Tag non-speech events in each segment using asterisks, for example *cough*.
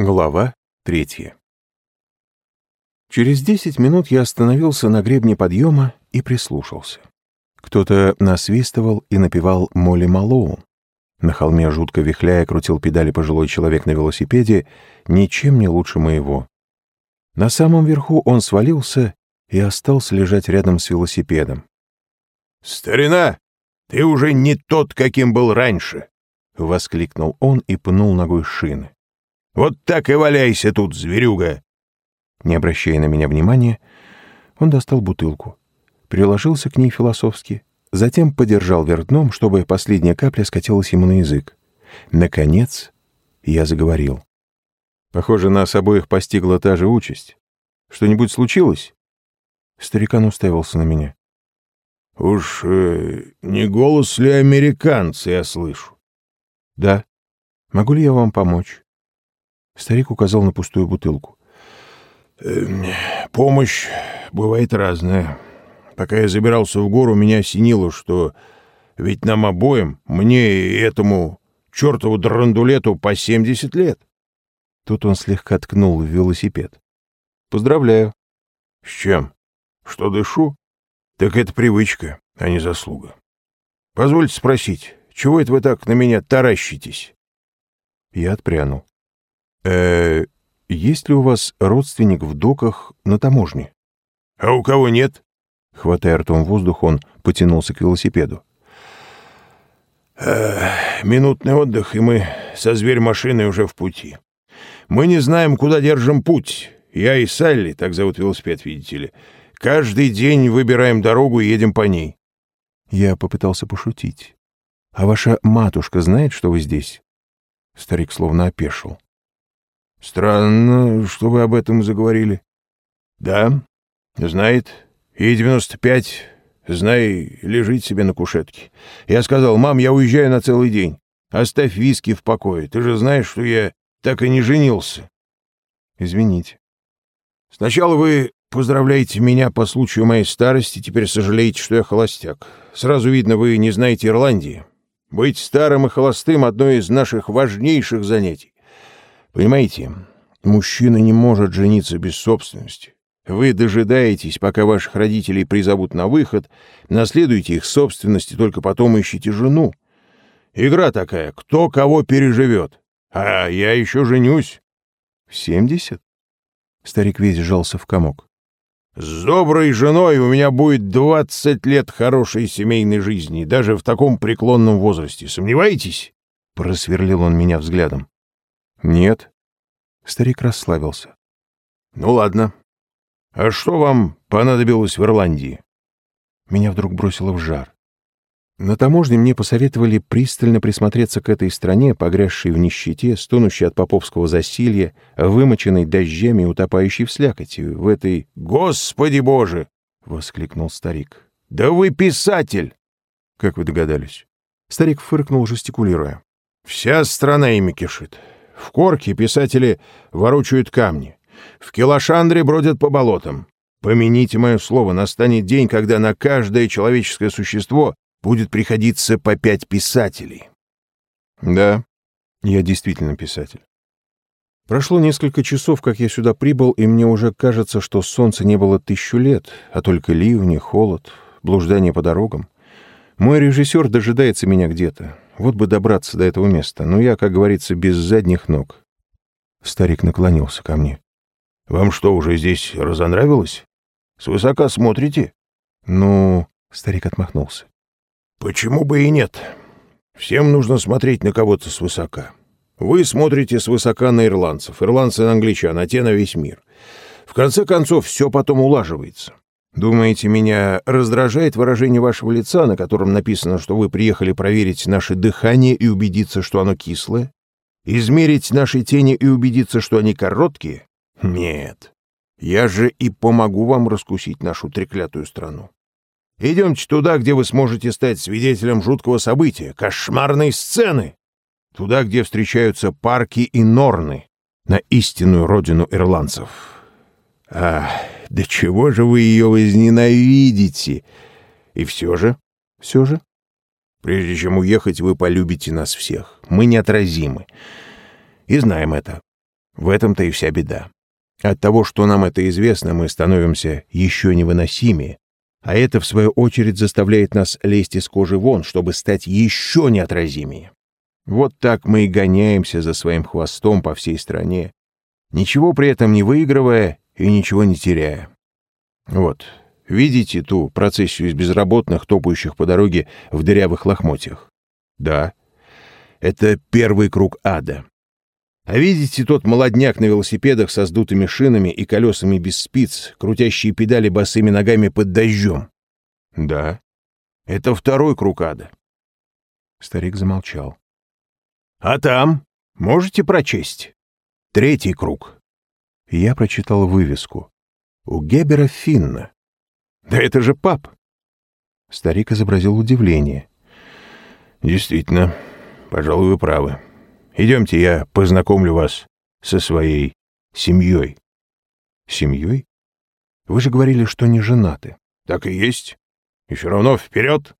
Глава третья Через десять минут я остановился на гребне подъема и прислушался. Кто-то насвистывал и напевал Молли Малоун. На холме, жутко вихляя, крутил педали пожилой человек на велосипеде, ничем не лучше моего. На самом верху он свалился и остался лежать рядом с велосипедом. «Старина, ты уже не тот, каким был раньше!» — воскликнул он и пнул ногой шины. Вот так и валяйся тут, зверюга!» Не обращая на меня внимания, он достал бутылку, приложился к ней философски, затем подержал вверх чтобы последняя капля скатилась ему на язык. Наконец я заговорил. Похоже, нас обоих постигла та же участь. Что-нибудь случилось? Старикан уставился на меня. «Уж э, не голос ли американца я слышу?» «Да. Могу ли я вам помочь?» Старик указал на пустую бутылку. «Эм, «Помощь бывает разная. Пока я забирался в гору, меня осенило, что ведь нам обоим, мне и этому чертову драндулету по семьдесят лет». Тут он слегка ткнул в велосипед. «Поздравляю». «С чем? Что дышу? Так это привычка, а не заслуга. Позвольте спросить, чего это вы так на меня таращитесь?» Я отпрянул э есть ли у вас родственник в доках на таможне?» «А у кого нет?» Хватая ртом воздух, он потянулся к велосипеду. Э, «Минутный отдых, и мы со зверь-машиной уже в пути. Мы не знаем, куда держим путь. Я и Салли, так зовут велосипед, видите ли. Каждый день выбираем дорогу и едем по ней». Я попытался пошутить. «А ваша матушка знает, что вы здесь?» Старик словно опешил. Странно, что вы об этом заговорили. Да, знает. И 95, знай, лежит себе на кушетке. Я сказал, мам, я уезжаю на целый день. Оставь виски в покое. Ты же знаешь, что я так и не женился. Извините. Сначала вы поздравляете меня по случаю моей старости, теперь сожалеете, что я холостяк. Сразу видно, вы не знаете Ирландии. Быть старым и холостым — одно из наших важнейших занятий. Понимаете, мужчина не может жениться без собственности. Вы дожидаетесь, пока ваших родителей призовут на выход, наследуете их собственности, только потом ищете жену. Игра такая, кто кого переживет. А я еще женюсь. В семьдесят? Старик весь сжался в комок. С доброй женой у меня будет двадцать лет хорошей семейной жизни, даже в таком преклонном возрасте. Сомневаетесь? Просверлил он меня взглядом. «Нет». Старик расслабился. «Ну ладно. А что вам понадобилось в Ирландии?» Меня вдруг бросило в жар. На таможне мне посоветовали пристально присмотреться к этой стране, погрязшей в нищете, стонущей от поповского засилья, вымоченной дождями и утопающей в слякоти, в этой... «Господи Боже!» — воскликнул старик. «Да вы писатель!» «Как вы догадались?» Старик фыркнул, жестикулируя. «Вся страна ими кишит. В Корке писатели ворочают камни. В Килошандре бродят по болотам. Помяните мое слово, настанет день, когда на каждое человеческое существо будет приходиться по пять писателей. Да, я действительно писатель. Прошло несколько часов, как я сюда прибыл, и мне уже кажется, что солнца не было тысячу лет, а только ливни, холод, блуждание по дорогам. Мой режиссер дожидается меня где-то. Вот бы добраться до этого места, но я, как говорится, без задних ног. Старик наклонился ко мне. «Вам что, уже здесь разонравилось? Свысока смотрите?» «Ну...» — старик отмахнулся. «Почему бы и нет? Всем нужно смотреть на кого-то свысока. Вы смотрите свысока на ирландцев, ирландцы на англичан, а те на весь мир. В конце концов, все потом улаживается. Думаете, меня раздражает выражение вашего лица, на котором написано, что вы приехали проверить наше дыхание и убедиться, что оно кислое? Измерить наши тени и убедиться, что они короткие? Нет. Я же и помогу вам раскусить нашу треклятую страну. Идемте туда, где вы сможете стать свидетелем жуткого события, кошмарной сцены. Туда, где встречаются парки и норны, на истинную родину ирландцев. Ах... Да чего же вы ее возненавидите? И все же, все же, прежде чем уехать, вы полюбите нас всех. Мы неотразимы. И знаем это. В этом-то и вся беда. От того, что нам это известно, мы становимся еще невыносимее, а это, в свою очередь, заставляет нас лезть из кожи вон, чтобы стать еще неотразимее. Вот так мы и гоняемся за своим хвостом по всей стране, ничего при этом не выигрывая и ничего не теряя. Вот, видите ту процессию из безработных, топающих по дороге в дырявых лохмотьях? Да, это первый круг ада. А видите тот молодняк на велосипедах со сдутыми шинами и колесами без спиц, крутящие педали босыми ногами под дождем? Да. Это второй круг ада. Старик замолчал. А там? Можете прочесть? Третий круг. Я прочитал вывеску. У Гебера Финна. Да это же пап. Старик изобразил удивление. Действительно, пожалуй, вы правы. Идемте, я познакомлю вас со своей семьей. Семьей? Вы же говорили, что не женаты. Так и есть. И все равно вперед.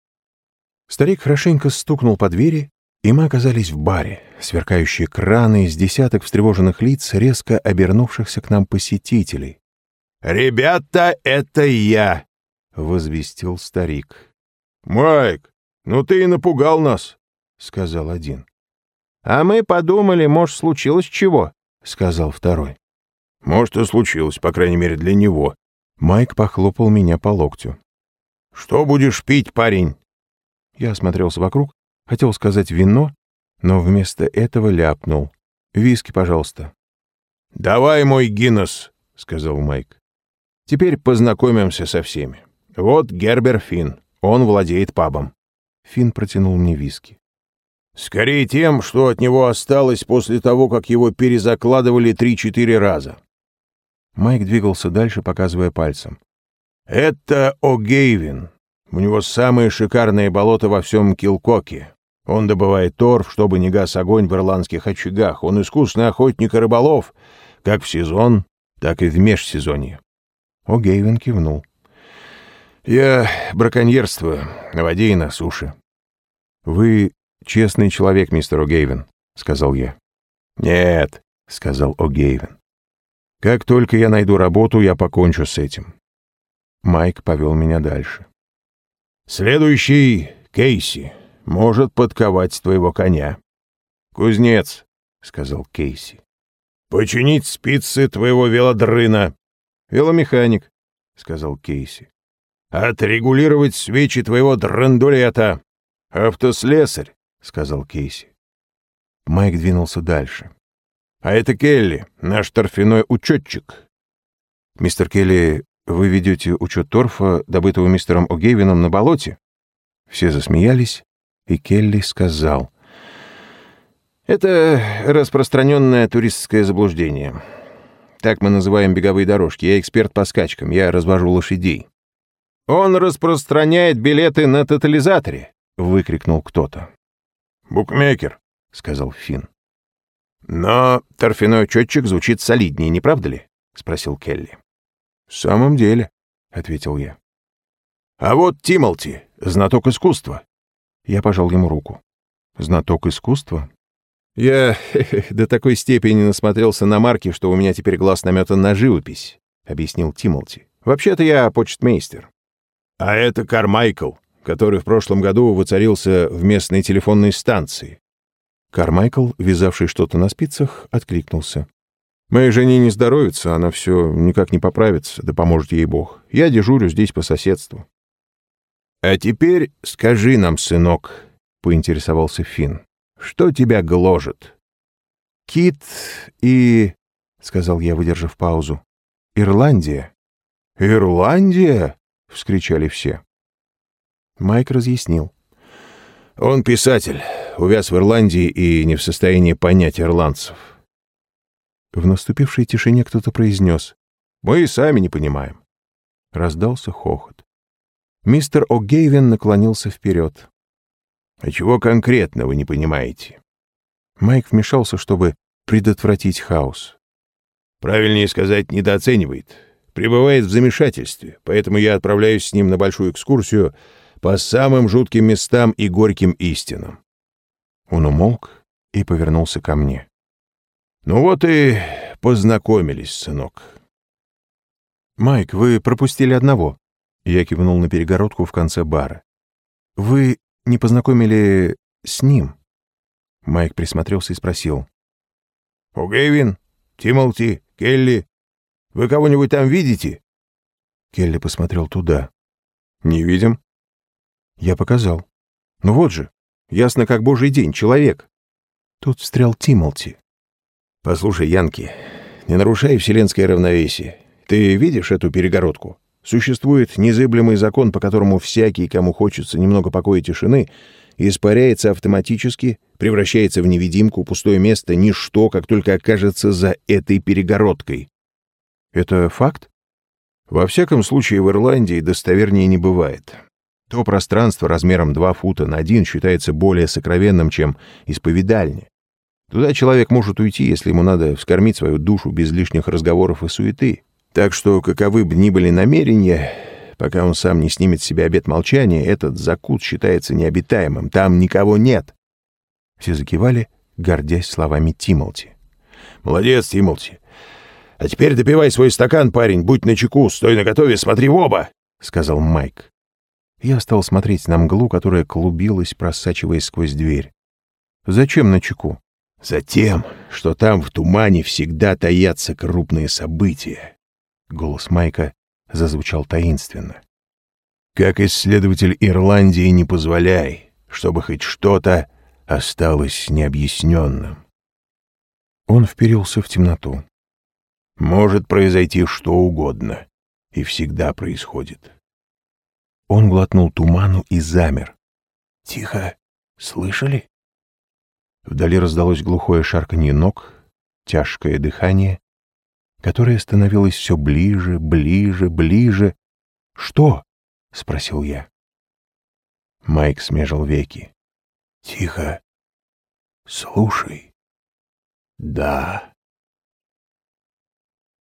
Старик хорошенько стукнул по двери, и мы оказались в баре, сверкающие краны из десяток встревоженных лиц, резко обернувшихся к нам посетителей. «Ребята, это я!» — возвестил старик. «Майк, ну ты и напугал нас!» — сказал один. «А мы подумали, может, случилось чего?» — сказал второй. «Может, и случилось, по крайней мере, для него». Майк похлопал меня по локтю. «Что будешь пить, парень?» Я осмотрелся вокруг, хотел сказать вино, но вместо этого ляпнул. «Виски, пожалуйста». «Давай мой Гиннес», — сказал Майк. «Теперь познакомимся со всеми. Вот Гербер Финн, он владеет пабом». Финн протянул мне виски. Скорее тем, что от него осталось после того, как его перезакладывали три-четыре раза. Майк двигался дальше, показывая пальцем. «Это О'Гейвин. У него самые шикарные болота во всем Килкоке. Он добывает торф, чтобы не гас огонь в ирландских очагах. Он искусный охотник и рыболов, как в сезон, так и в межсезонье». О'Гейвин кивнул. «Я браконьерствую на воде и на суше». «Вы «Честный человек, мистер О'Гейвен», — сказал я. «Нет», — сказал О'Гейвен. «Как только я найду работу, я покончу с этим». Майк повел меня дальше. «Следующий — Кейси. Может подковать твоего коня». «Кузнец», — сказал Кейси. «Починить спицы твоего велодрына». «Веломеханик», — сказал Кейси. «Отрегулировать свечи твоего драндулета». «Автослесарь», — сказал Кейси. Майк двинулся дальше. «А это Келли, наш торфяной учетчик». «Мистер Келли, вы ведете учет торфа, добытого мистером О'Гейвином на болоте?» Все засмеялись, и Келли сказал. «Это распространенное туристское заблуждение. Так мы называем беговые дорожки. Я эксперт по скачкам, я развожу лошадей». «Он распространяет билеты на тотализаторе!» — выкрикнул кто-то. «Букмекер», — сказал Финн. «Но торфяной учетчик звучит солиднее, не правда ли?» — спросил Келли. «В самом деле», — ответил я. «А вот Тимолти, знаток искусства». Я пожал ему руку. «Знаток искусства?» «Я *laughs* до такой степени насмотрелся на марки, что у меня теперь глаз наметан на живопись», — объяснил Тимолти. «Вообще-то я почтмейстер». «А это Кармайкл», который в прошлом году воцарился в местной телефонной станции. Кармайкл, вязавший что-то на спицах, откликнулся. «Моей жене не здоровится, она все никак не поправится, да поможет ей Бог. Я дежурю здесь по соседству». «А теперь скажи нам, сынок», — поинтересовался Финн, — «что тебя гложет?» «Кит и...» — сказал я, выдержав паузу. «Ирландия». «Ирландия?» — вскричали все. Майк разъяснил. «Он писатель, увяз в Ирландии и не в состоянии понять ирландцев». В наступившей тишине кто-то произнес. «Мы и сами не понимаем». Раздался хохот. Мистер О'Гейвен наклонился вперед. «А чего конкретно вы не понимаете?» Майк вмешался, чтобы предотвратить хаос. «Правильнее сказать, недооценивает. Пребывает в замешательстве, поэтому я отправляюсь с ним на большую экскурсию по самым жутким местам и горьким истинам. Он умолк и повернулся ко мне. «Ну вот и познакомились, сынок. «Майк, вы пропустили одного». Я кивнул на перегородку в конце бара. «Вы не познакомили с ним?» Майк присмотрелся и спросил. «У Гэвин, Тимолти, Келли, вы кого-нибудь там видите?» Келли посмотрел туда. «Не видим». Я показал. «Ну вот же, ясно как божий день, человек». Тут встрял Тимолти. «Послушай, Янки, не нарушай вселенское равновесие. Ты видишь эту перегородку? Существует незыблемый закон, по которому всякий, кому хочется немного покоя и тишины, испаряется автоматически, превращается в невидимку, пустое место, ничто, как только окажется за этой перегородкой. Это факт? Во всяком случае, в Ирландии достовернее не бывает. То пространство размером 2 фута на 1 считается более сокровенным, чем исповедальня. Туда человек может уйти, если ему надо вскормить свою душу без лишних разговоров и суеты. Так что, каковы бы ни были намерения, пока он сам не снимет с себя обет молчания, этот закут считается необитаемым, там никого нет. Все закивали, гордясь словами Тимолти. «Молодец, Тимолти. А теперь допивай свой стакан, парень, будь начеку, стой наготове, смотри в оба!» — сказал Майк. Я стал смотреть на мглу, которая клубилась, просачиваясь сквозь дверь. «Зачем на чеку?» Затем, что там в тумане всегда таятся крупные события. Голос Майка зазвучал таинственно. Как исследователь Ирландии не позволяй, чтобы хоть что-то осталось необъясненным. Он вперился в темноту. Может произойти что угодно, и всегда происходит. Он глотнул туману и замер. «Тихо, слышали?» Вдали раздалось глухое шарканье ног, тяжкое дыхание, которое становилось все ближе, ближе, ближе. «Что?» — спросил я. Майк смежил веки. «Тихо. Слушай. Да.